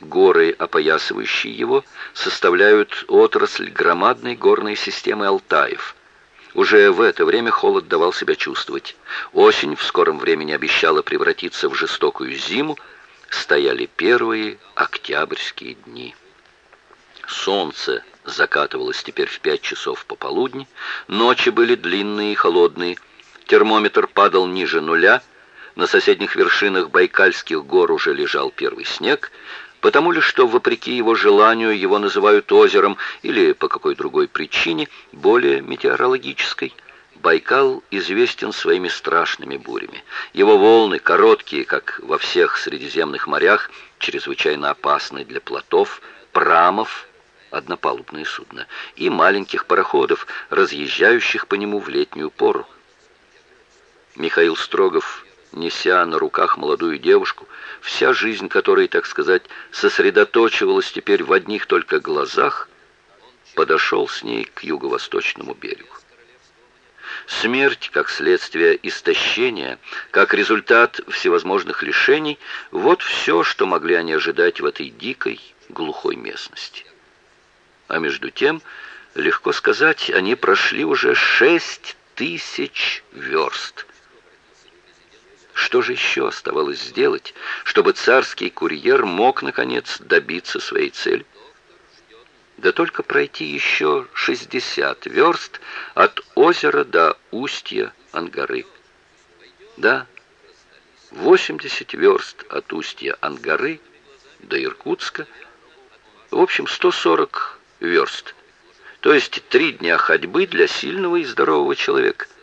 Горы, опоясывающие его, составляют отрасль громадной горной системы Алтаев. Уже в это время холод давал себя чувствовать. Осень в скором времени обещала превратиться в жестокую зиму. Стояли первые октябрьские дни. Солнце закатывалось теперь в пять часов пополудни. Ночи были длинные и холодные. Термометр падал ниже нуля. На соседних вершинах Байкальских гор уже лежал первый снег. Потому ли, что, вопреки его желанию, его называют озером или по какой другой причине, более метеорологической, Байкал известен своими страшными бурями. Его волны, короткие, как во всех средиземных морях, чрезвычайно опасны для плотов, прамов, однопалубные судна, и маленьких пароходов, разъезжающих по нему в летнюю пору. Михаил Строгов неся на руках молодую девушку, вся жизнь которой, так сказать, сосредоточивалась теперь в одних только глазах, подошел с ней к юго-восточному берегу. Смерть, как следствие истощения, как результат всевозможных лишений, вот все, что могли они ожидать в этой дикой, глухой местности. А между тем, легко сказать, они прошли уже шесть тысяч верст – что же еще оставалось сделать, чтобы царский курьер мог, наконец, добиться своей цели? Да только пройти еще 60 верст от озера до устья Ангары. Да, 80 верст от устья Ангары до Иркутска, в общем, 140 верст, то есть три дня ходьбы для сильного и здорового человека –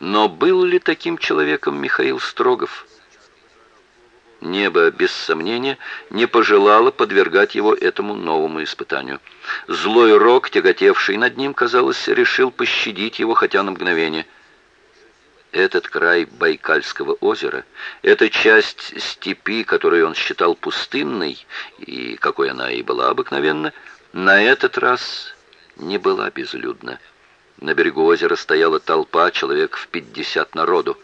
но был ли таким человеком Михаил Строгов? Небо, без сомнения, не пожелало подвергать его этому новому испытанию. Злой рок, тяготевший над ним, казалось, решил пощадить его хотя на мгновение. Этот край Байкальского озера, эта часть степи, которую он считал пустынной, и какой она и была обыкновенно, на этот раз не была безлюдна. На берегу озера стояла толпа, человек в пятьдесят народу.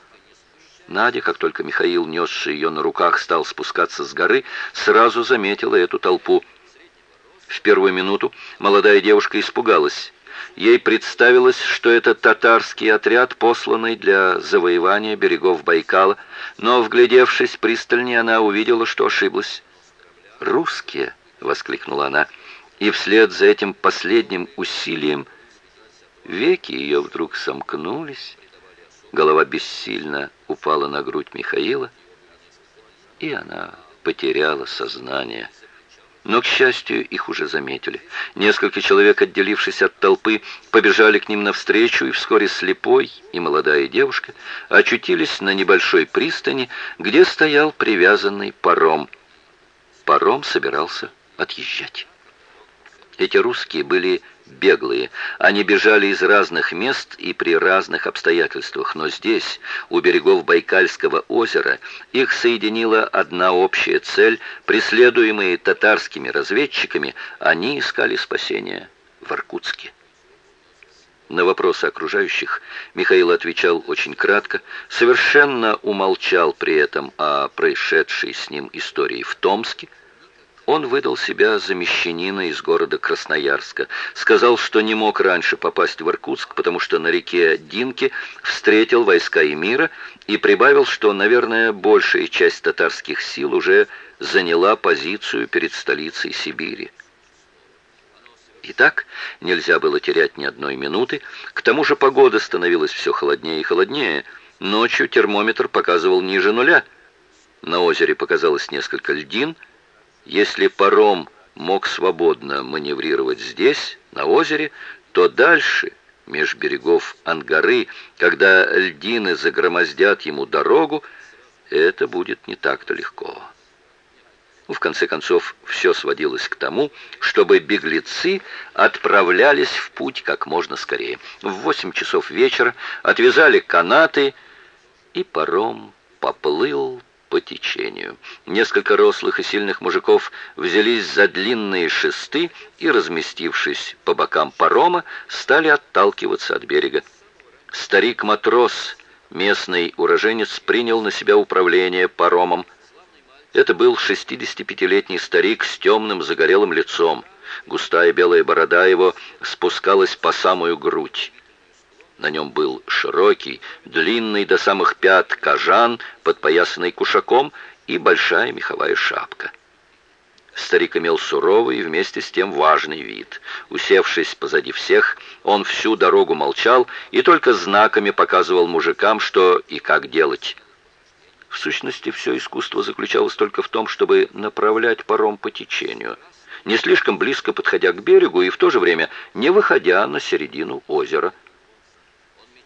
Надя, как только Михаил, несший ее на руках, стал спускаться с горы, сразу заметила эту толпу. В первую минуту молодая девушка испугалась. Ей представилось, что это татарский отряд, посланный для завоевания берегов Байкала, но, вглядевшись пристальнее, она увидела, что ошиблась. «Русские!» — воскликнула она, и вслед за этим последним усилием — Веки ее вдруг сомкнулись, голова бессильно упала на грудь Михаила, и она потеряла сознание. Но, к счастью, их уже заметили. Несколько человек, отделившись от толпы, побежали к ним навстречу, и вскоре слепой и молодая девушка очутились на небольшой пристани, где стоял привязанный паром. Паром собирался отъезжать. Эти русские были беглые. Они бежали из разных мест и при разных обстоятельствах, но здесь, у берегов Байкальского озера, их соединила одна общая цель. Преследуемые татарскими разведчиками, они искали спасения в Иркутске. На вопросы окружающих Михаил отвечал очень кратко, совершенно умолчал при этом о происшедшей с ним истории в Томске, он выдал себя за мещанина из города Красноярска. Сказал, что не мог раньше попасть в Иркутск, потому что на реке Динки встретил войска Эмира и прибавил, что, наверное, большая часть татарских сил уже заняла позицию перед столицей Сибири. Итак, нельзя было терять ни одной минуты. К тому же погода становилась все холоднее и холоднее. Ночью термометр показывал ниже нуля. На озере показалось несколько льдин – если паром мог свободно маневрировать здесь, на озере, то дальше, меж берегов Ангары, когда льдины загромоздят ему дорогу, это будет не так-то легко. В конце концов, все сводилось к тому, чтобы беглецы отправлялись в путь как можно скорее. В восемь часов вечера отвязали канаты, и паром поплыл по течению. Несколько рослых и сильных мужиков взялись за длинные шесты и, разместившись по бокам парома, стали отталкиваться от берега. Старик-матрос, местный уроженец, принял на себя управление паромом. Это был 65-летний старик с темным загорелым лицом. Густая белая борода его спускалась по самую грудь. На нем был широкий, длинный до самых пят кожан, подпоясанный кушаком, и большая меховая шапка. Старик имел суровый и вместе с тем важный вид. Усевшись позади всех, он всю дорогу молчал и только знаками показывал мужикам, что и как делать. В сущности, все искусство заключалось только в том, чтобы направлять паром по течению, не слишком близко подходя к берегу и в то же время не выходя на середину озера.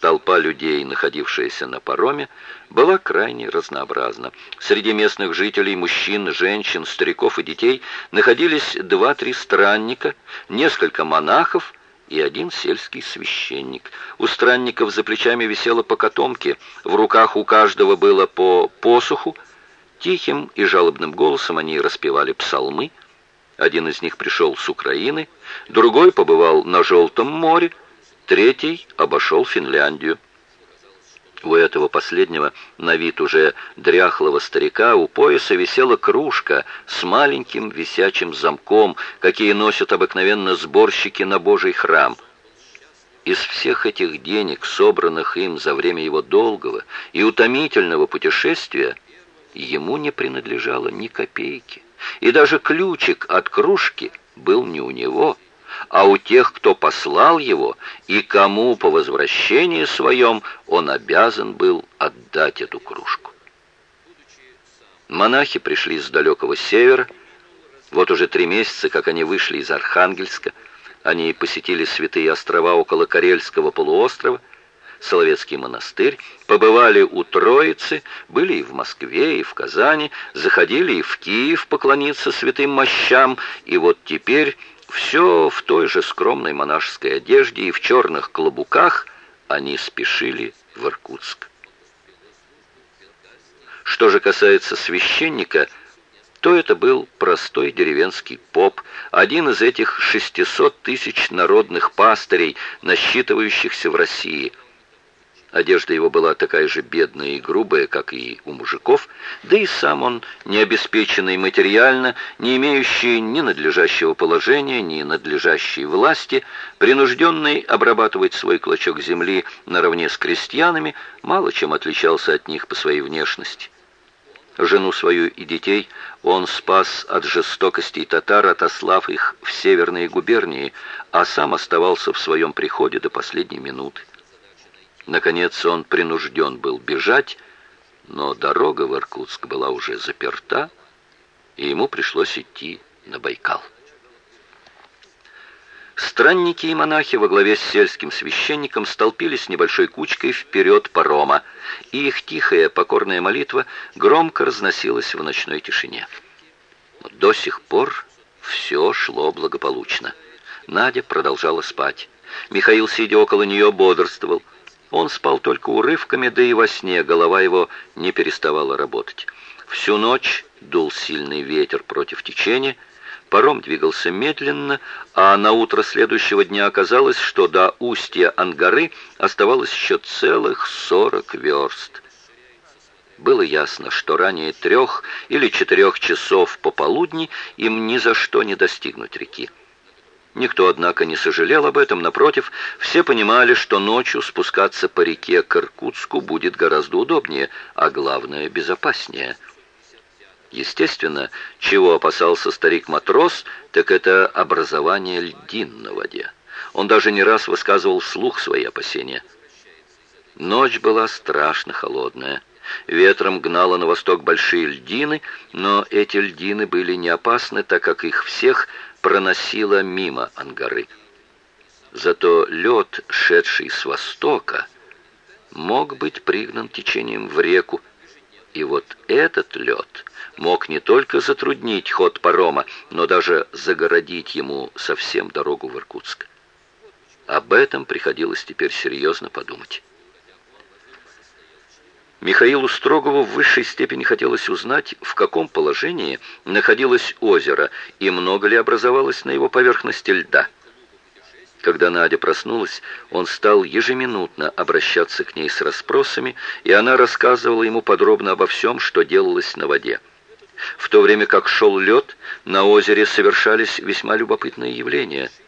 Толпа людей, находившаяся на пароме, была крайне разнообразна. Среди местных жителей, мужчин, женщин, стариков и детей находились два-три странника, несколько монахов и один сельский священник. У странников за плечами висела по котомке, в руках у каждого было по посуху. Тихим и жалобным голосом они распевали псалмы. Один из них пришел с Украины, другой побывал на Желтом море, Третий обошел Финляндию. У этого последнего, на вид уже дряхлого старика, у пояса висела кружка с маленьким висячим замком, какие носят обыкновенно сборщики на Божий храм. Из всех этих денег, собранных им за время его долгого и утомительного путешествия, ему не принадлежало ни копейки, и даже ключик от кружки был не у него, а у тех, кто послал его, и кому по возвращении своем он обязан был отдать эту кружку. Монахи пришли с далекого севера. Вот уже три месяца, как они вышли из Архангельска, они посетили святые острова около Карельского полуострова, Соловецкий монастырь, побывали у Троицы, были и в Москве, и в Казани, заходили и в Киев поклониться святым мощам, и вот теперь все в той же скромной монашеской одежде и в черных клобуках они спешили в Иркутск. Что же касается священника, то это был простой деревенский поп, один из этих 600 тысяч народных пастырей, насчитывающихся в России – Одежда его была такая же бедная и грубая, как и у мужиков, да и сам он, не обеспеченный материально, не имеющий ни надлежащего положения, ни надлежащей власти, принужденный обрабатывать свой клочок земли наравне с крестьянами, мало чем отличался от них по своей внешности. Жену свою и детей он спас от жестокостей татар, отослав их в северные губернии, а сам оставался в своем приходе до последней минуты. Наконец он принужден был бежать, но дорога в Иркутск была уже заперта, и ему пришлось идти на Байкал. Странники и монахи во главе с сельским священником столпились небольшой кучкой вперед парома, и их тихая покорная молитва громко разносилась в ночной тишине. До сих пор все шло благополучно. Надя продолжала спать. Михаил, сидя около нее, бодрствовал. Он спал только урывками, да и во сне голова его не переставала работать. Всю ночь дул сильный ветер против течения, паром двигался медленно, а на утро следующего дня оказалось, что до устья Ангары оставалось еще целых сорок верст. Было ясно, что ранее трех или четырех часов пополудни им ни за что не достигнуть реки. Никто, однако, не сожалел об этом. Напротив, все понимали, что ночью спускаться по реке к Иркутску будет гораздо удобнее, а главное, безопаснее. Естественно, чего опасался старик-матрос, так это образование льдин на воде. Он даже не раз высказывал вслух свои опасения. Ночь была страшно холодная. Ветром гнало на восток большие льдины, но эти льдины были не опасны, так как их всех проносила мимо Ангары. Зато лед, шедший с востока, мог быть пригнан течением в реку, и вот этот лед мог не только затруднить ход парома, но даже загородить ему совсем дорогу в Иркутск. Об этом приходилось теперь серьезно подумать. Михаилу Строгову в высшей степени хотелось узнать, в каком положении находилось озеро и много ли образовалось на его поверхности льда. Когда Надя проснулась, он стал ежеминутно обращаться к ней с расспросами, и она рассказывала ему подробно обо всем, что делалось на воде. В то время как шел лед, на озере совершались весьма любопытные явления –